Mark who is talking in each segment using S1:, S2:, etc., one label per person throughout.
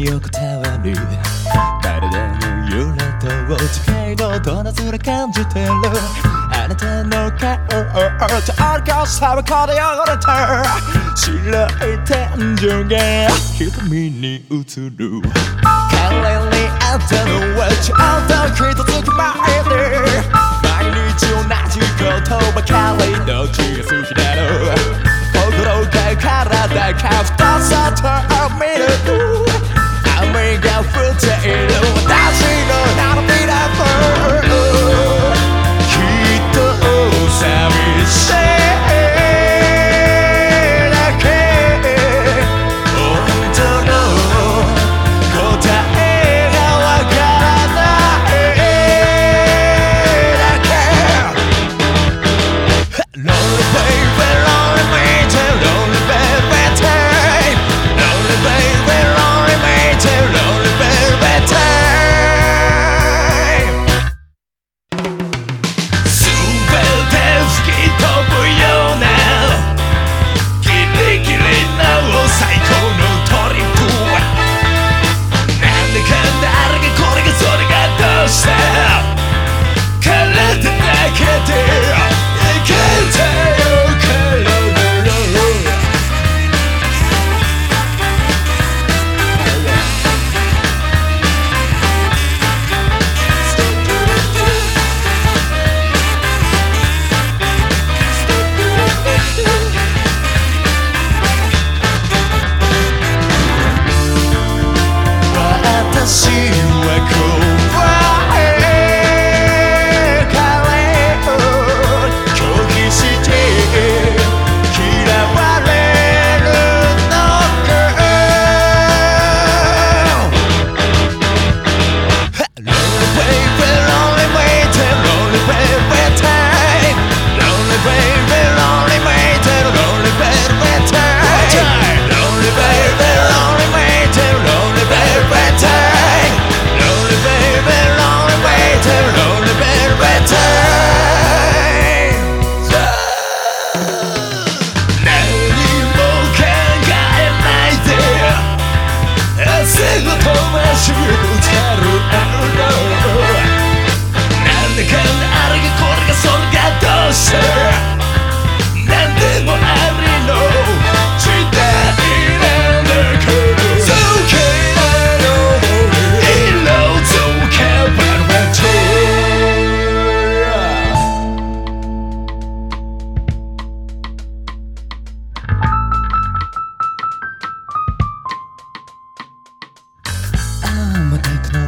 S1: に横たわる体の揺れと近いのとなずれ感じてる。あなたの顔とかばこで汚れた白い天井が瞳に映る。彼にあったのはちうと一月前で毎日同じことばかりの気が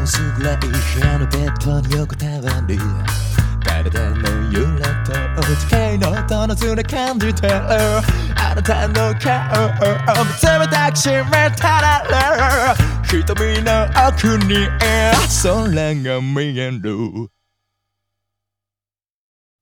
S1: 薄暗い部屋のベッドに横たわり体の揺れと機械の音のずれ感じてるあなたの顔を見つめ抱きしめたら瞳の奥に空が見える。